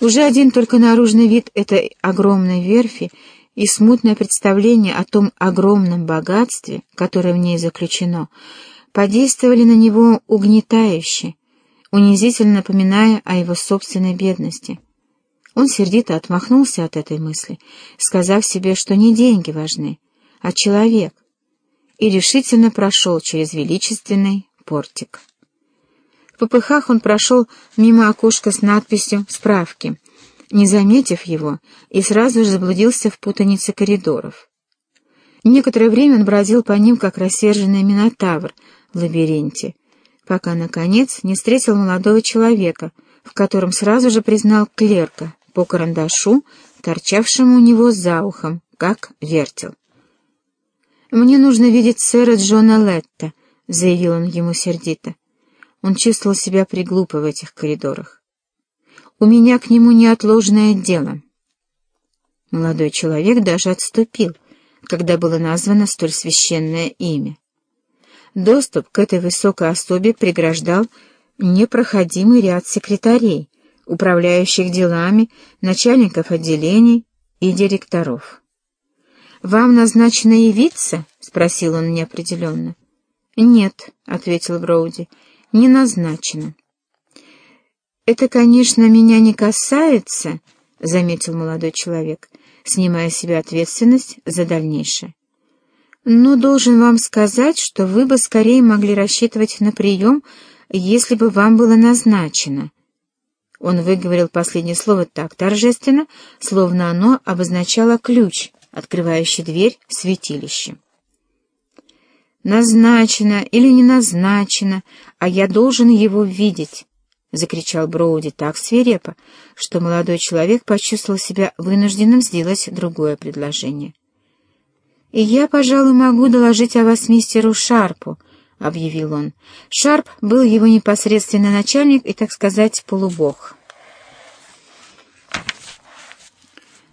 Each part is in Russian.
Уже один только наружный вид этой огромной верфи и смутное представление о том огромном богатстве, которое в ней заключено, подействовали на него угнетающе, унизительно напоминая о его собственной бедности. Он сердито отмахнулся от этой мысли, сказав себе, что не деньги важны, а человек, и решительно прошел через величественный портик. В попыхах он прошел мимо окошка с надписью «Справки», не заметив его, и сразу же заблудился в путанице коридоров. Некоторое время он бродил по ним, как рассерженный минотавр в лабиринте, пока, наконец, не встретил молодого человека, в котором сразу же признал клерка по карандашу, торчавшему у него за ухом, как вертел. «Мне нужно видеть сэра Джона Летта», — заявил он ему сердито. Он чувствовал себя приглупо в этих коридорах. «У меня к нему неотложное дело». Молодой человек даже отступил, когда было названо столь священное имя. Доступ к этой высокой особе преграждал непроходимый ряд секретарей, управляющих делами, начальников отделений и директоров. «Вам назначено явиться?» — спросил он неопределенно. «Нет», — ответил Броуди, — «не назначено». «Это, конечно, меня не касается», — заметил молодой человек, снимая себя ответственность за дальнейшее. «Но должен вам сказать, что вы бы скорее могли рассчитывать на прием, если бы вам было назначено». Он выговорил последнее слово так торжественно, словно оно обозначало ключ, открывающий дверь в святилище. «Назначено или не назначено, а я должен его видеть», — закричал Броуди так свирепо, что молодой человек почувствовал себя вынужденным сделать другое предложение. «И я, пожалуй, могу доложить о вас мистеру Шарпу», — объявил он. Шарп был его непосредственный начальник и, так сказать, полубог.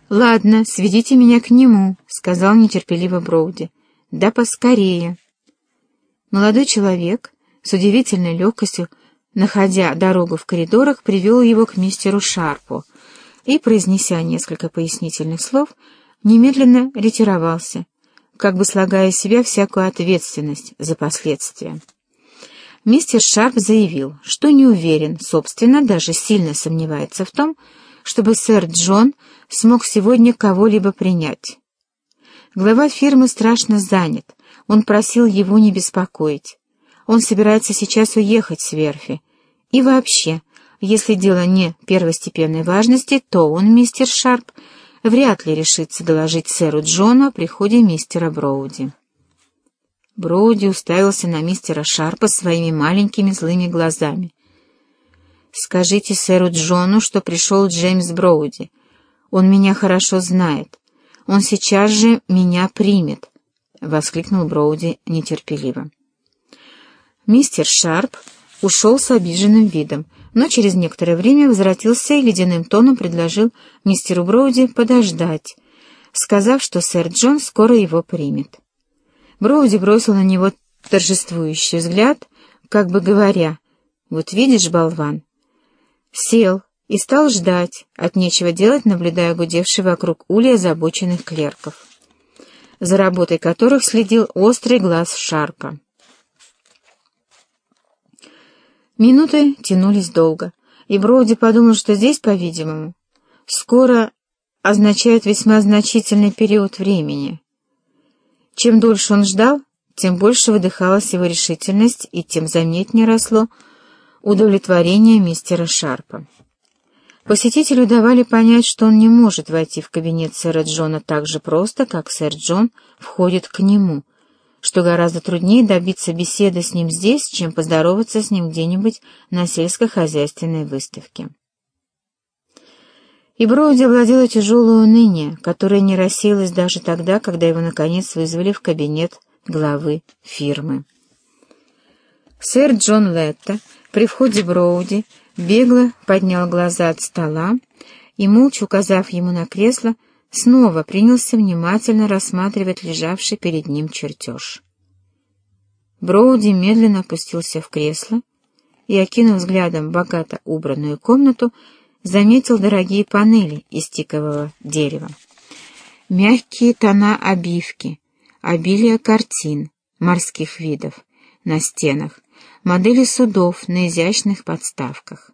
«Ладно, сведите меня к нему», — сказал нетерпеливо Броуди. «Да поскорее». Молодой человек с удивительной легкостью, находя дорогу в коридорах, привел его к мистеру Шарпу и, произнеся несколько пояснительных слов, немедленно ретировался, как бы слагая из себя всякую ответственность за последствия. Мистер Шарп заявил, что не уверен, собственно, даже сильно сомневается в том, чтобы сэр Джон смог сегодня кого-либо принять. Глава фирмы страшно занят, он просил его не беспокоить. Он собирается сейчас уехать с верфи. И вообще, если дело не первостепенной важности, то он, мистер Шарп, вряд ли решится доложить сэру Джону о приходе мистера Броуди. Броуди уставился на мистера Шарпа своими маленькими злыми глазами. «Скажите сэру Джону, что пришел Джеймс Броуди. Он меня хорошо знает. Он сейчас же меня примет», — воскликнул Броуди нетерпеливо. Мистер Шарп ушел с обиженным видом, но через некоторое время возвратился и ледяным тоном предложил мистеру Броуди подождать, сказав, что сэр Джон скоро его примет. Броуди бросил на него торжествующий взгляд, как бы говоря, «Вот видишь, болван!» Сел и стал ждать, от нечего делать, наблюдая гудевший вокруг ули озабоченных клерков, за работой которых следил острый глаз Шарпа. Минуты тянулись долго, и Броуди подумал, что здесь, по-видимому, скоро означает весьма значительный период времени. Чем дольше он ждал, тем больше выдыхалась его решительность, и тем заметнее росло удовлетворение мистера Шарпа. Посетителю давали понять, что он не может войти в кабинет сэра Джона так же просто, как сэр Джон входит к нему — что гораздо труднее добиться беседы с ним здесь, чем поздороваться с ним где-нибудь на сельскохозяйственной выставке. И Броуди владело тяжелое уныние, которое не рассеялось даже тогда, когда его, наконец, вызвали в кабинет главы фирмы. Сэр Джон Летта при входе Броуди бегло поднял глаза от стола и, молча указав ему на кресло, снова принялся внимательно рассматривать лежавший перед ним чертеж. Броуди медленно опустился в кресло и, окинув взглядом богато убранную комнату, заметил дорогие панели из тикового дерева. Мягкие тона обивки, обилие картин морских видов на стенах, модели судов на изящных подставках.